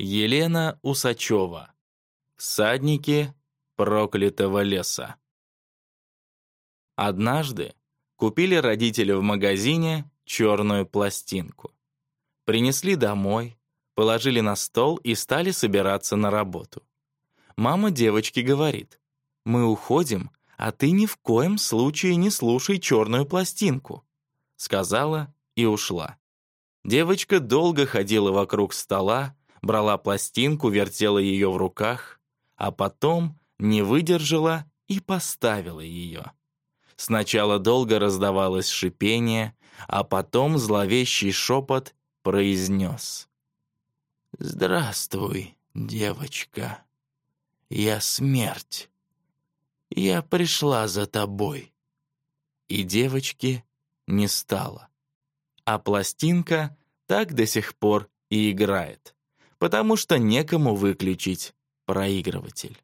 Елена Усачева. Садники проклятого леса. Однажды купили родители в магазине черную пластинку. Принесли домой, положили на стол и стали собираться на работу. Мама девочки говорит, «Мы уходим, а ты ни в коем случае не слушай черную пластинку», сказала и ушла. Девочка долго ходила вокруг стола, брала пластинку, вертела ее в руках, а потом не выдержала и поставила ее. Сначала долго раздавалось шипение, а потом зловещий шепот произнес. «Здравствуй, девочка. Я смерть. Я пришла за тобой». И девочки не стало. А пластинка так до сих пор и играет потому что некому выключить проигрыватель.